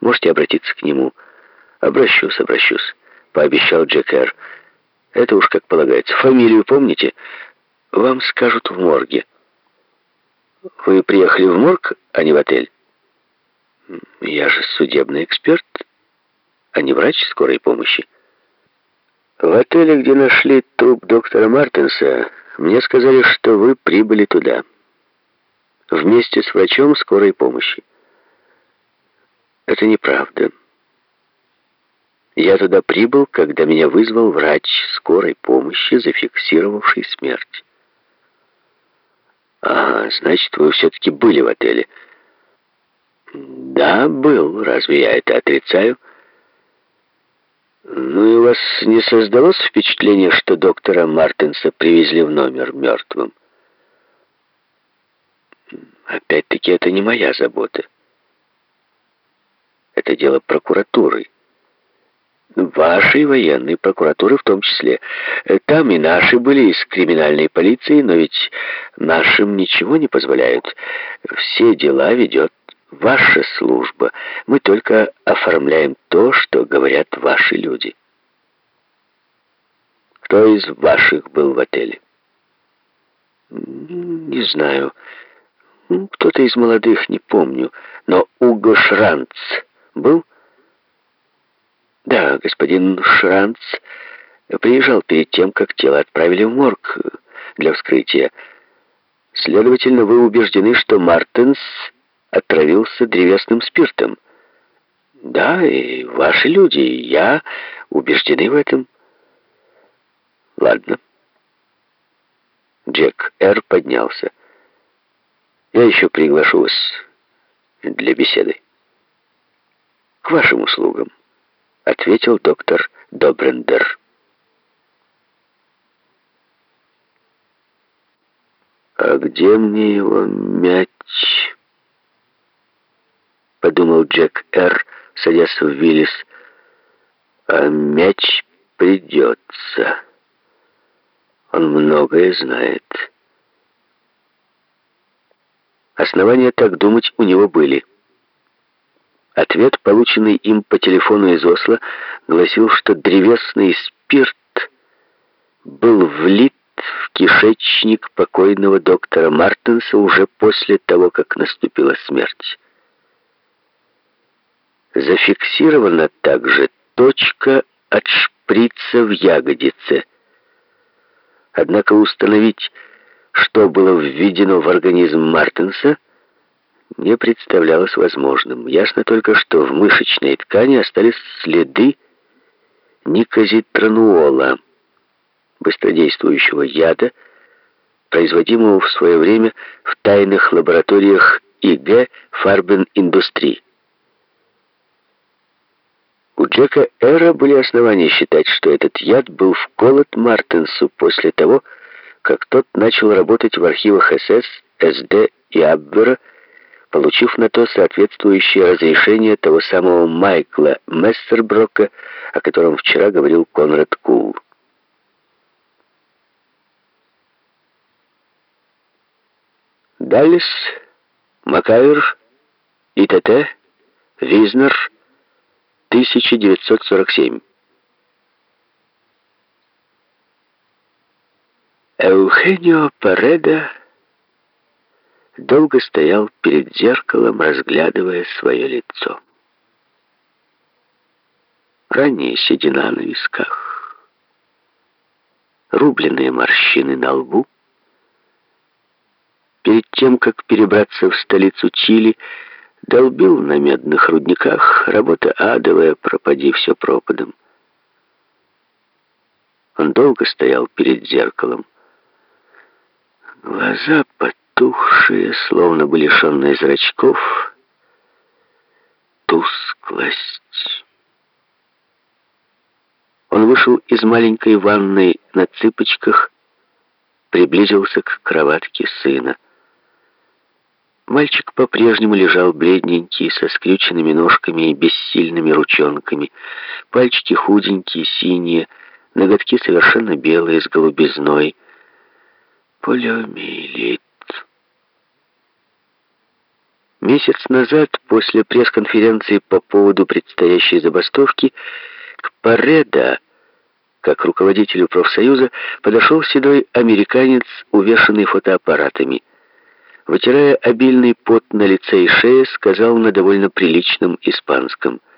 Можете обратиться к нему. Обращусь, обращусь, пообещал Джек Эр. Это уж как полагается. Фамилию помните? Вам скажут в морге. Вы приехали в морг, а не в отель? Я же судебный эксперт, а не врач скорой помощи. В отеле, где нашли труп доктора Мартинса, мне сказали, что вы прибыли туда. Вместе с врачом скорой помощи. Это неправда. Я туда прибыл, когда меня вызвал врач скорой помощи, зафиксировавший смерть. А, значит, вы все-таки были в отеле. Да, был. Разве я это отрицаю? Ну и у вас не создалось впечатление, что доктора Мартинса привезли в номер мертвым? Опять-таки, это не моя забота. Это дело прокуратуры. Вашей военной прокуратуры в том числе. Там и наши были из криминальной полиции, но ведь нашим ничего не позволяют. Все дела ведет ваша служба. Мы только оформляем то, что говорят ваши люди. Кто из ваших был в отеле? Не знаю. Кто-то из молодых, не помню. Но Уго Шранц был? Да, господин Шранц приезжал перед тем, как тело отправили в морг для вскрытия. Следовательно, вы убеждены, что Мартенс отравился древесным спиртом. Да, и ваши люди, и я убеждены в этом. Ладно. Джек Р. поднялся. Я еще приглашу вас для беседы. К вашим услугам, ответил доктор Добрендер. А где мне его мяч? подумал Джек Р., садясь в Виллис. А мяч придется. Он многое знает. Основания так думать у него были. Ответ, полученный им по телефону из Осло, гласил, что древесный спирт был влит в кишечник покойного доктора Мартенса уже после того, как наступила смерть. Зафиксирована также точка от шприца в ягодице. Однако установить, что было введено в организм Мартенса, не представлялось возможным. Ясно только, что в мышечной ткани остались следы никозитронуола, быстродействующего яда, производимого в свое время в тайных лабораториях ИГ Фарбен Индустрии. У Джека Эра были основания считать, что этот яд был вколот Мартенсу после того, как тот начал работать в архивах СС, СД и Абвера, получив на то соответствующее разрешение того самого Майкла Мессерброка, о котором вчера говорил Конрад Кул. Даллес, Макайр, ИТТ, Визнер — 1947. Эухенио Пареда долго стоял перед зеркалом, разглядывая свое лицо. Ранняя седина на висках, рубленные морщины на лбу. Перед тем, как перебраться в столицу Чили, Долбил на медных рудниках, работа адовая, пропади все пропадом. Он долго стоял перед зеркалом. Глаза потухшие, словно бы лишенные зрачков. Тусклость. Он вышел из маленькой ванной на цыпочках, приблизился к кроватке сына. Мальчик по-прежнему лежал бледненький, со скрюченными ножками и бессильными ручонками. Пальчики худенькие, синие, ноготки совершенно белые, с голубизной. Полиомиелит. Месяц назад, после пресс-конференции по поводу предстоящей забастовки, к Пареда, как руководителю профсоюза, подошел седой американец, увешанный фотоаппаратами. Вытирая обильный пот на лице и шее, сказал на довольно приличном испанском –